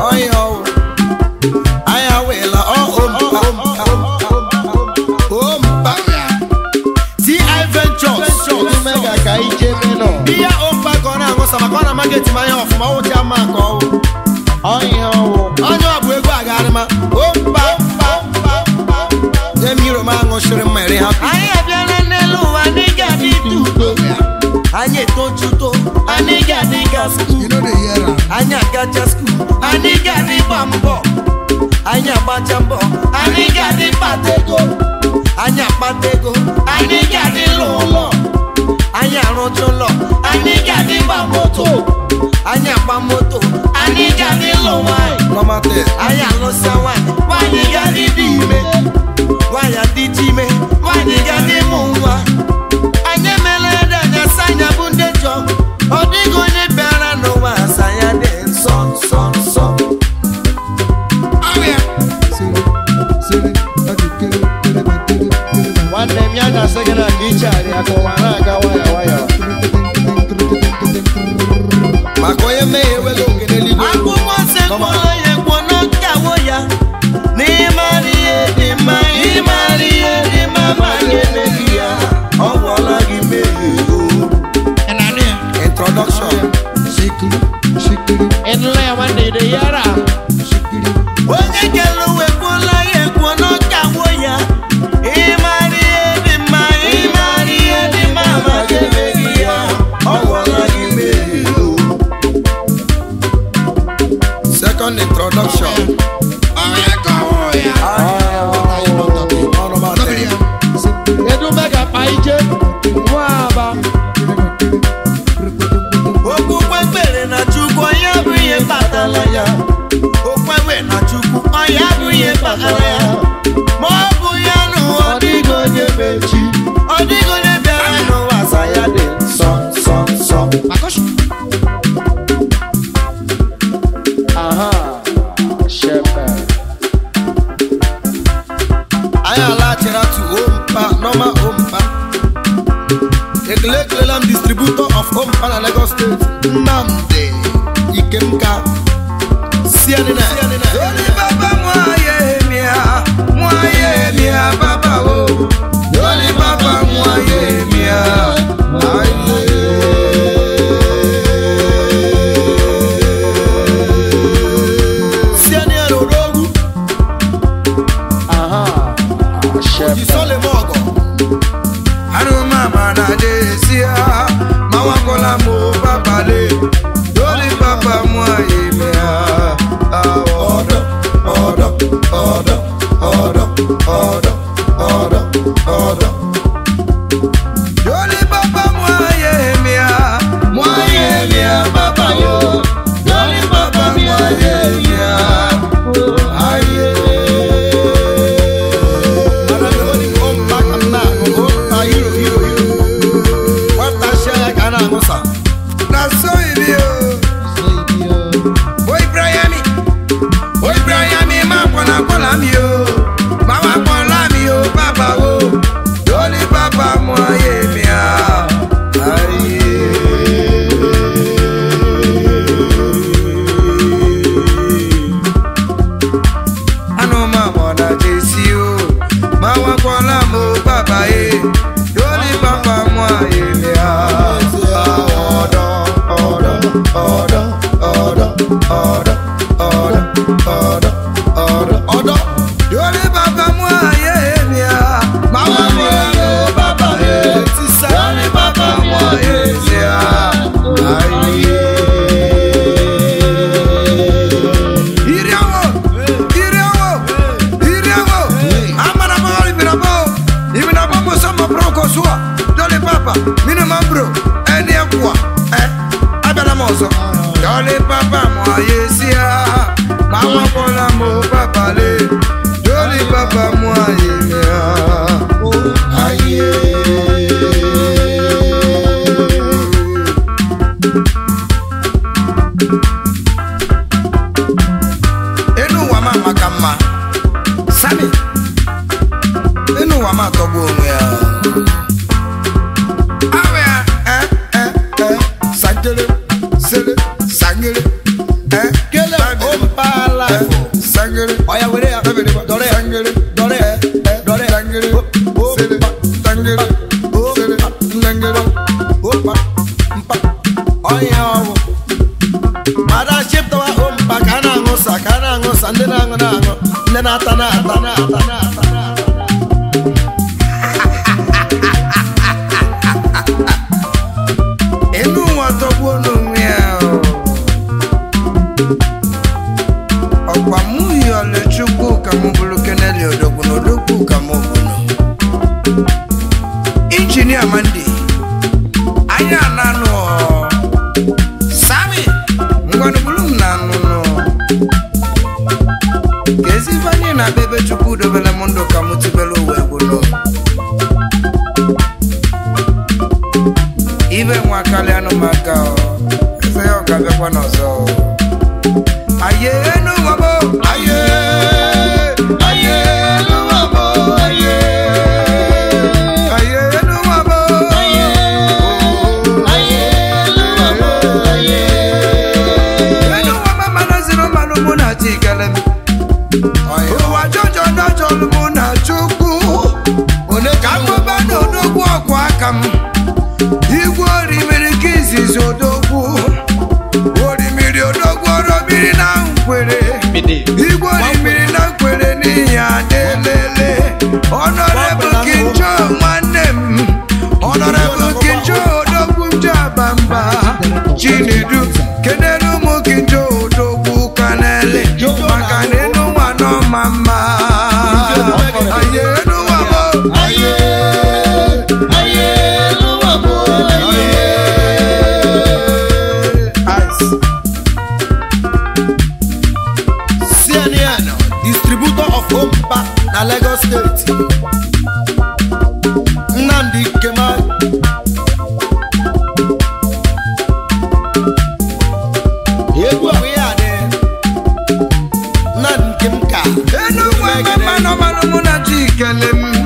oyo aya wela o ompa ompa ti adventures ni mega ka ije meno iya ompa kona ngo sama kona market ma ya ofuma o ti ama ko oyo onye abu ego agarima ompa ompa ompa jemi roma ngo shiri mere happy aya bia na nelu wa ni ga ni tuto anyị etojuto anyị ga-adịga skuul anyị agacha skuul anyị ga-adịgba mbọ anyị agbacha mbọ anyị ga-adịkpata ego anyị akpata ego anyị ga-adịlụ ụlọ anyị arụcha ụlọ anyị ga-adịgba moto anyị agba moto anyị ga-adịlụ nwaanyị anyị alụsa nwaanyị nwaanyị ga-adịdị ime nwaanyị adịdị ime Maconha meio Yeah, jisole mogo anu mama na jesia mawakola mo babale doli papa mwaimea odo odo odo odo odo odo odo Kesi ezi ife anyị na-abịa ebe chukwu dobere m ndụ ka ibe nwa karịa anụmaka eze ya ọ n'ọzọ aye enu nwaba chinedu kedere nọ na nke m ka mụ na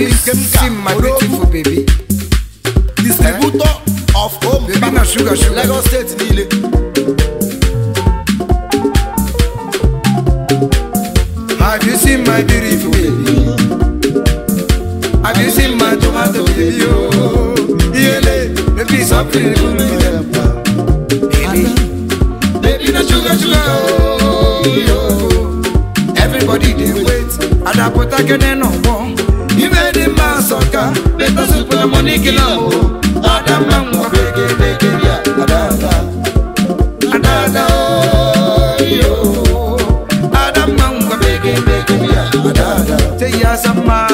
This Sim, my beautiful baby. Distributor eh? of home. Baby, na sugar, sugar. Lagos State nílé. Have you seen my beautiful baby? Have you seen my tomato baby? Oh, yele, the piece of pretty Baby, baby, na sugar, sugar. Oh, yo. Everybody they wait. Adapota keneno. na money kilambo adama ngwabegebegeria adada adada yo adama ngwabegebegeria adada teyasama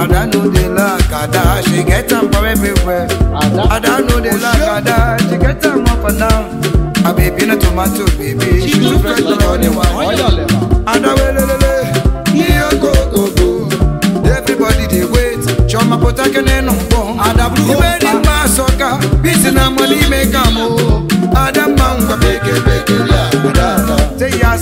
Adano de la Kada, she get them everywhere. Adano she get them up and down. baby no a tomato, baby, she look like the only one. kotake neno bon adabu iberi masoka bisi na mwali mekamo adam mangwa beke beke la dada teya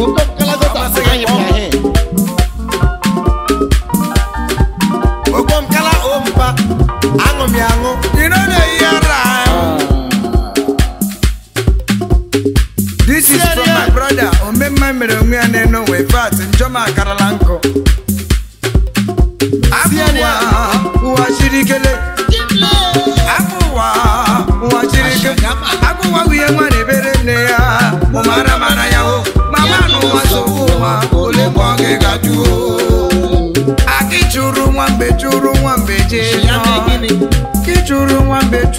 This is for my brother, Omema Mirongu and Wefat, and Joma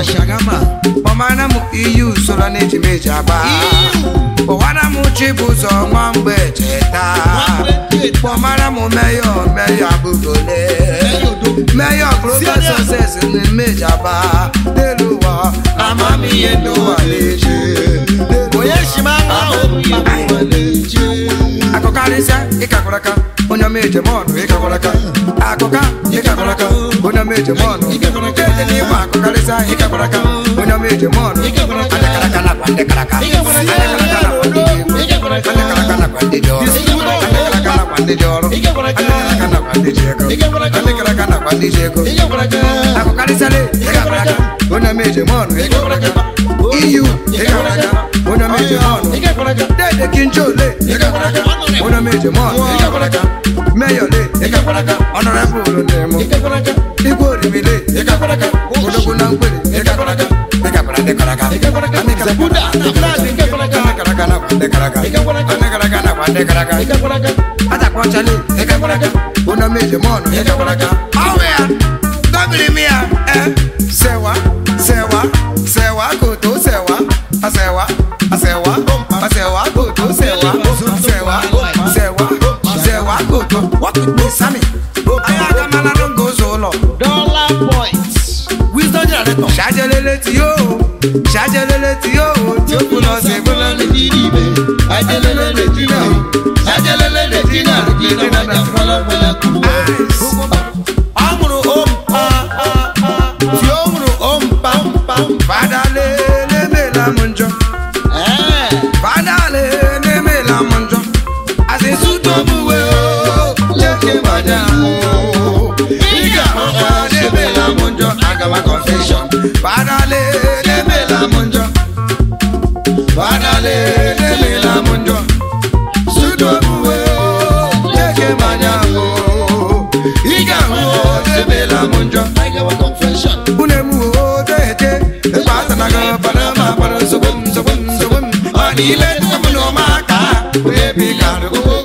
na shagama ọmana m iyi e usoro na-ejimeji agba ụwana e m chibụ ụzọ nwa mgbe cheta kpọmara m meyọ meyọ abụgole meyọ prọfesọ ses na-emeji aba n'elu ụwa amamihe n'ụwa na-eje onye shima ahụ akụkarịsịa ịkakọrọ aka onye ọma ejem ọnụ ịkakọrọ aka akụka ịkakọrọ aka onye ọma ejem ọnụ ede na ịgba akụkarịsịa ịkakọrọ aka onye ọma ejem ọnụ adịkaraka nakwa ndịkaraka adịkaraka nakwa ndị egwu adịkaraka nakwa ndị dị ọrụ adịkaraka nakwa ndị dị ọrụ adịkaraka nakwa ndị ji ego adịkaraka iyu ịkakọrọ aka onye ọma de Kinchole, una por acá honorable Nemo, Igori una eh, sewa. Walk with me, Sammy. Ayaga Dollar points. Wisdom generator. Ṣàjẹlélé tí yó. Ṣàjẹlélé tí yó. Tí ó kùnà sí ìpínlẹ̀ ní kiri ibẹ̀. Ajẹlélé lè dínà. Ajẹlélé lè dínà. Lè dínà náà fọlọ́fọlọ́ kú. Ọmùrù ó ń pa. Tí ó Banale ne me la munjo Banale ne me la munjo Sudo muwe Leke manyango Iga muwo ne me la munjo Iga wa confession Une muwo te te Epata na ga panama para subum subum subum Ani le tukamuno maka Baby kandu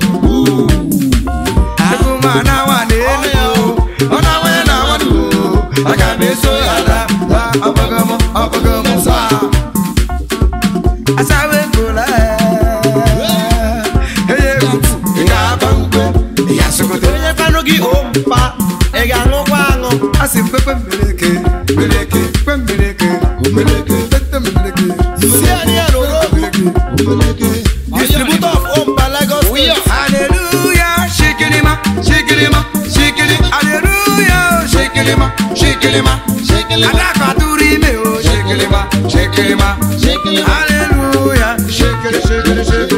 Shekelema, Shekelema. Adaka turime o Shekelema, Shekelema, Shekelema. Hallelujah, Shekele, Shekele, Shekele.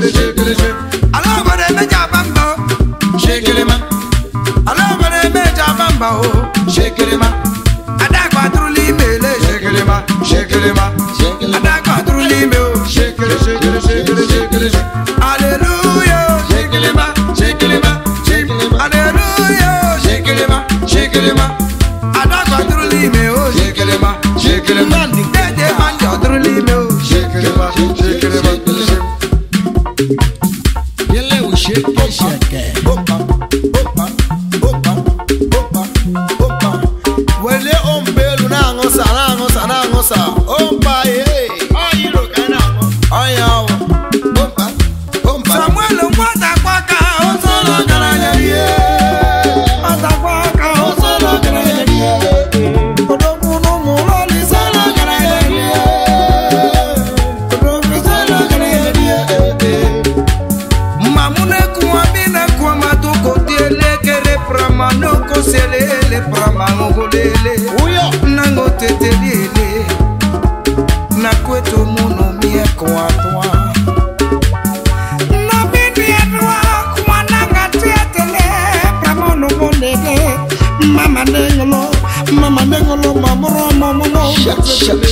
chembe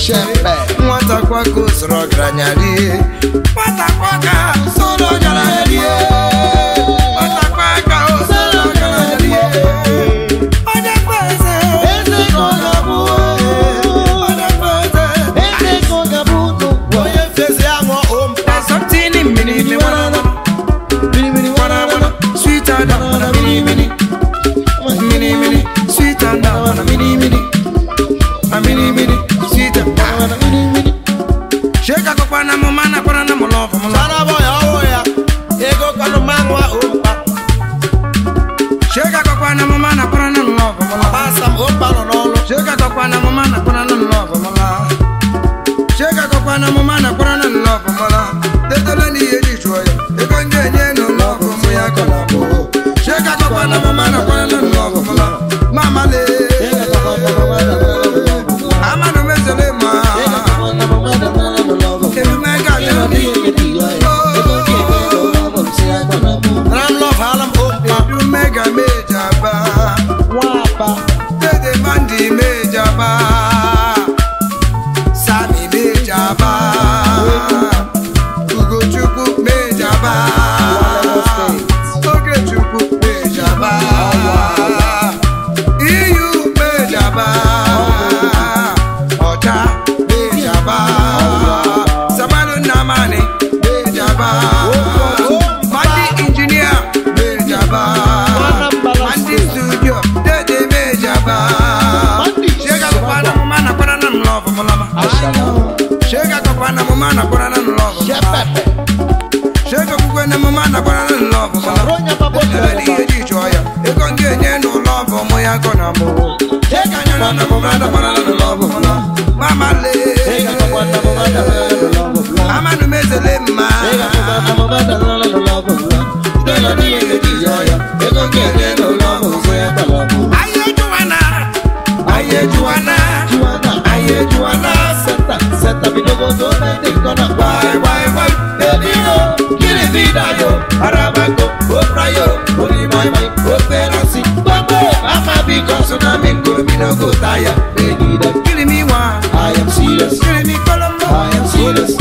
nwata kwaka usoro ọgaranya rie kona Aye Juana Aye Juana Juana Aye Juana Seta Seta bidogo come tsunami, go me no go tire. They need it. kill me one. I am serious. kill me Colombo. I am serious.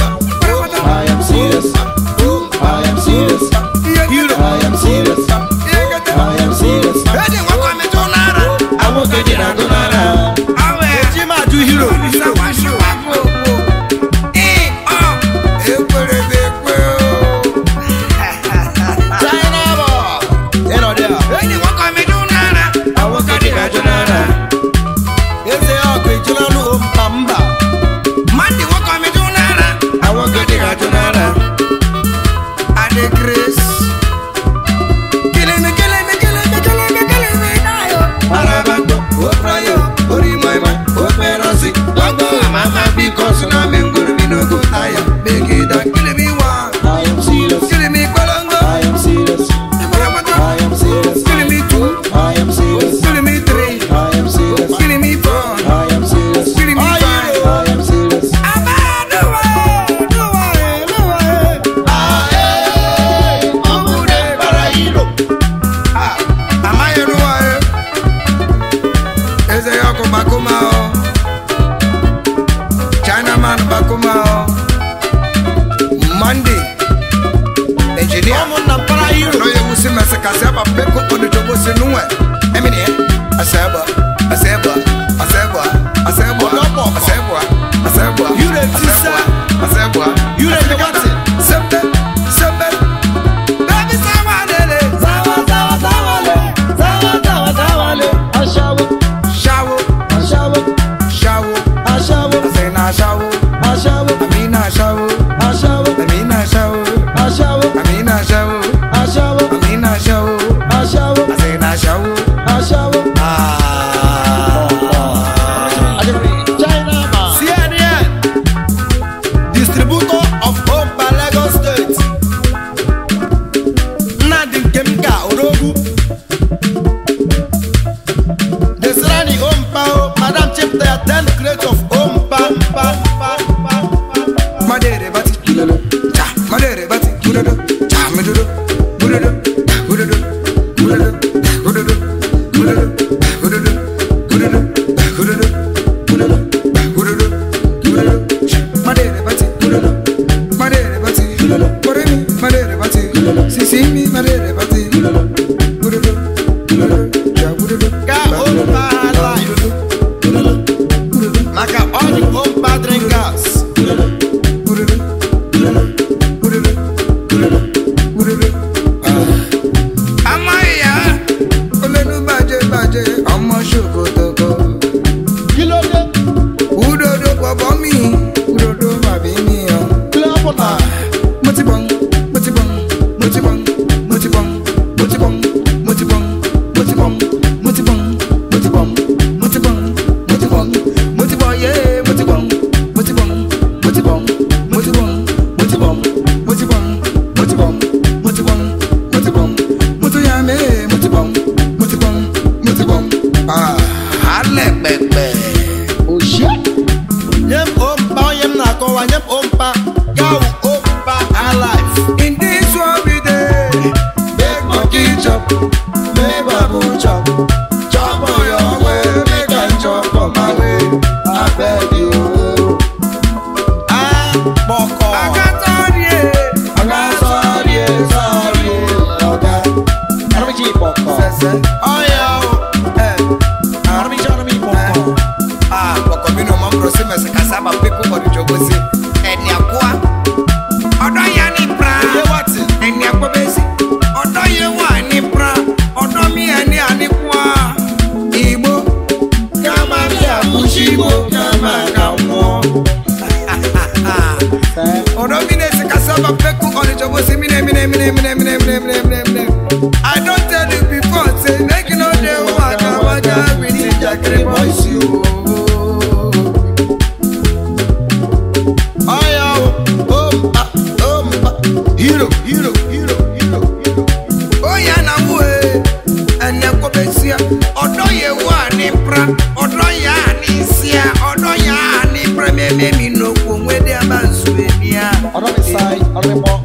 besia odo ye wa ni pra odo ya ni sia odo ya ni pra me me mi no ko nwe de abansu enia odo mi sai odo mi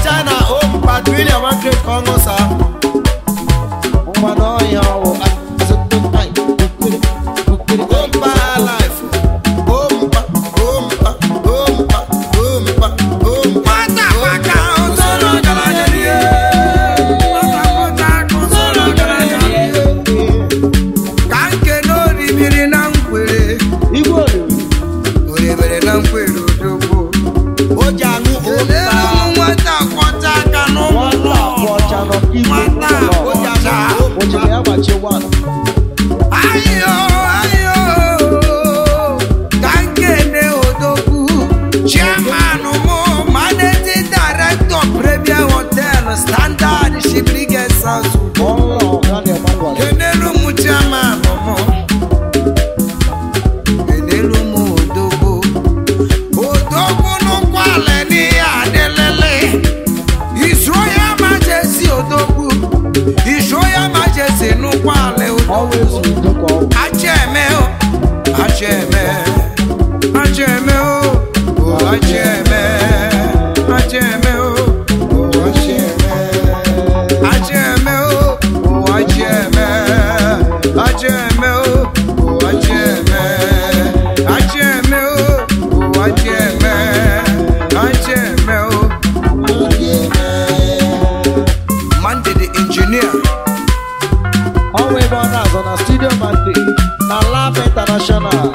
China, oh, but William and Great Congo tá na Xana.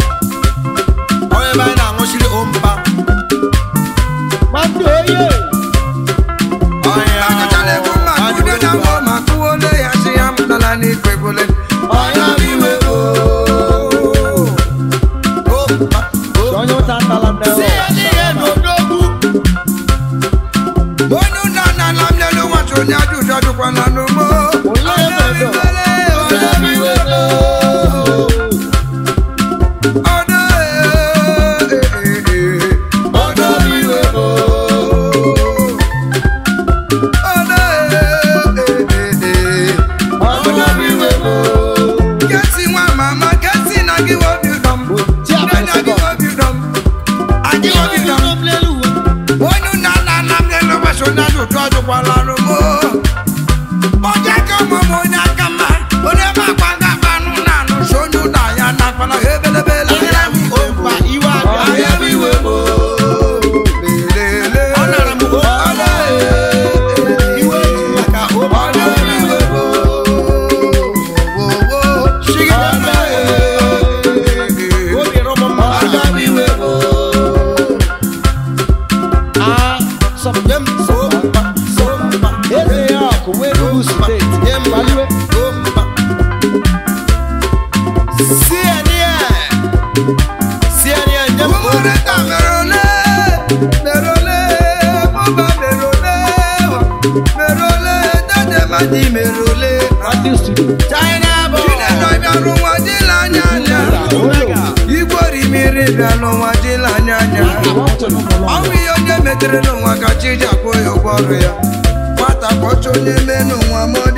nwata kpọcha onye menu nwa modi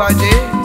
invadir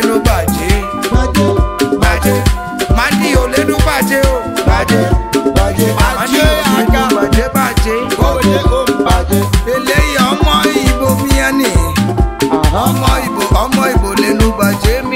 lẹ́nu bàjẹ́. bàjẹ́ bàjẹ́. màdì ò lẹ́nu bàjẹ́ o. bàjẹ́ bàjẹ́. màdì ò lẹ́nu bàjẹ́ bàjẹ́. òye ò bàjẹ́. eléyìí ọmọ ìbò mi yẹn nì. ọmọ ìbò ọmọ ìbò lẹ́nu bàjẹ́ mi.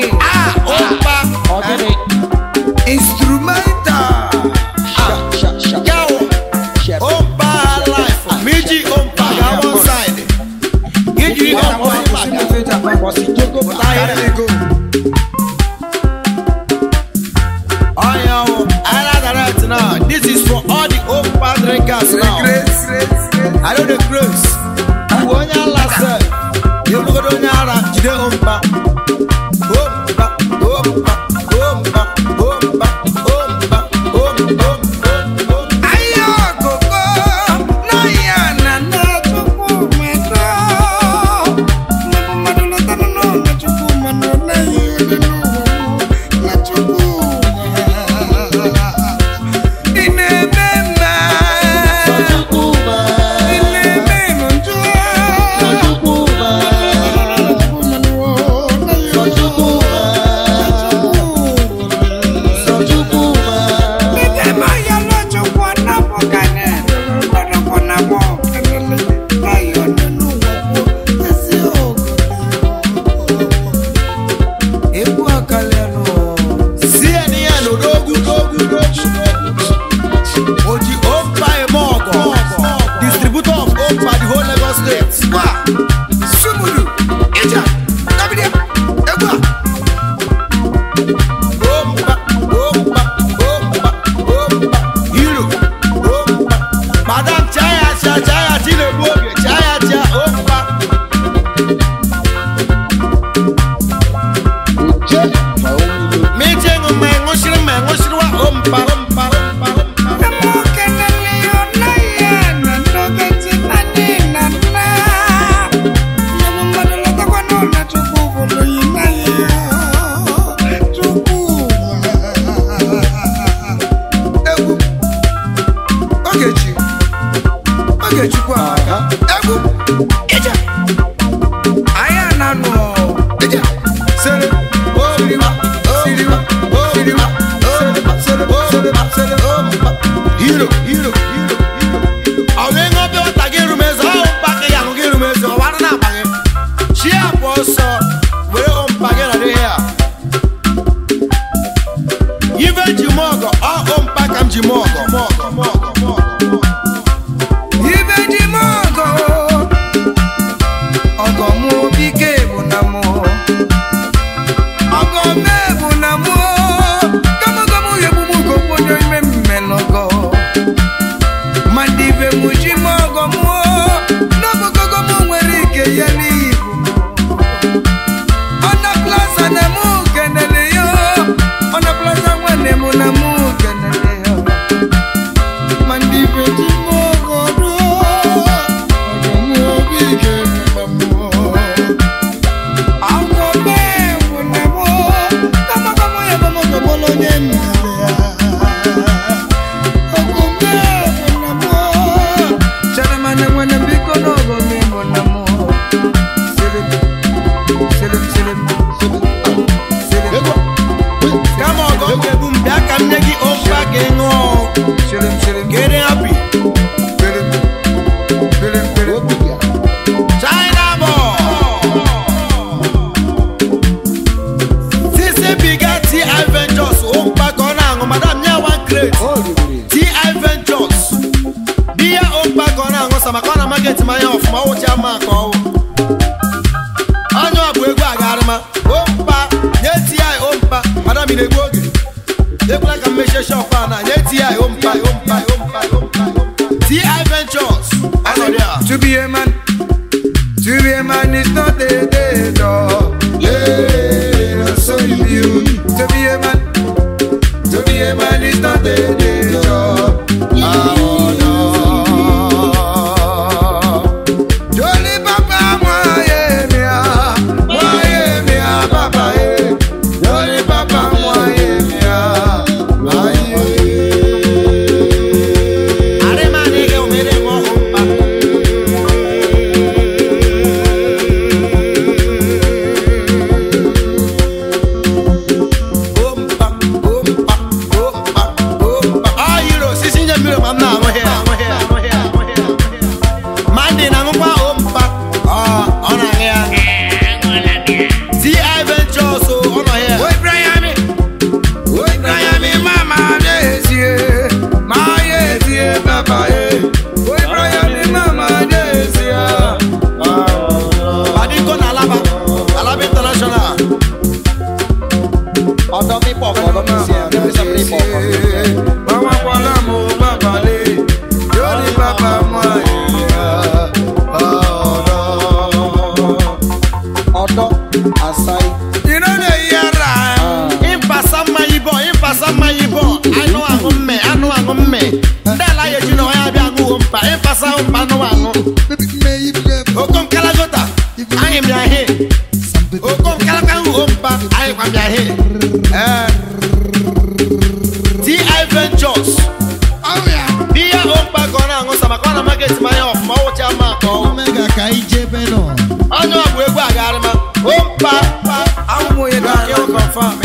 To be a man, to be a man is not a day, no.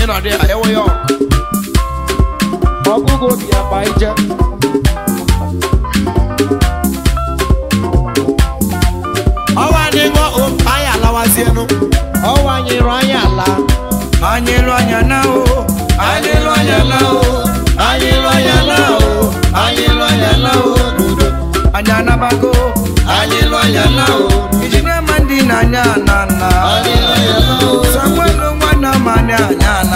nọdị a ewe ya ọkụ ọgụgụ obi ya kpa ije ọwa n'ịgwọ ụmpa ya lawazienụ ọwa nyere anya ala anyị elu anya na o anyị elu anya na o anyị elu anya na o anyị elu anya na o dudu anyị anabago anyị elu anya na o na anya na na sakwanụ nwanne ma anyị anya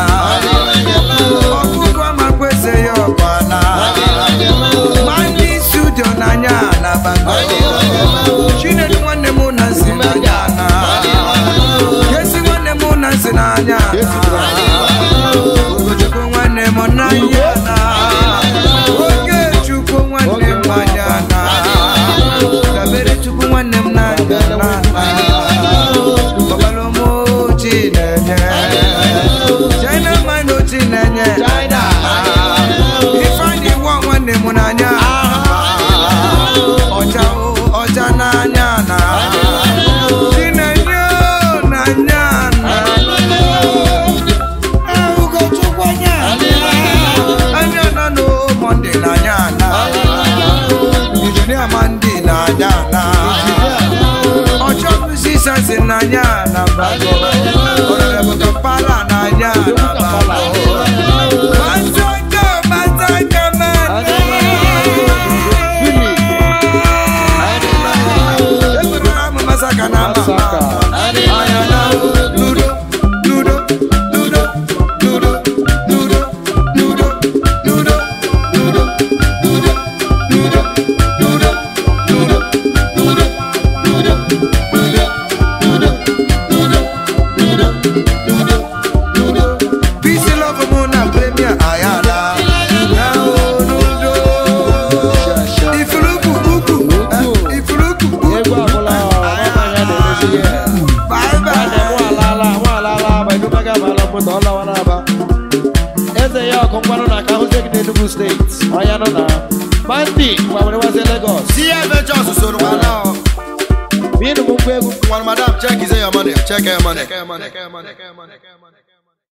Check your money.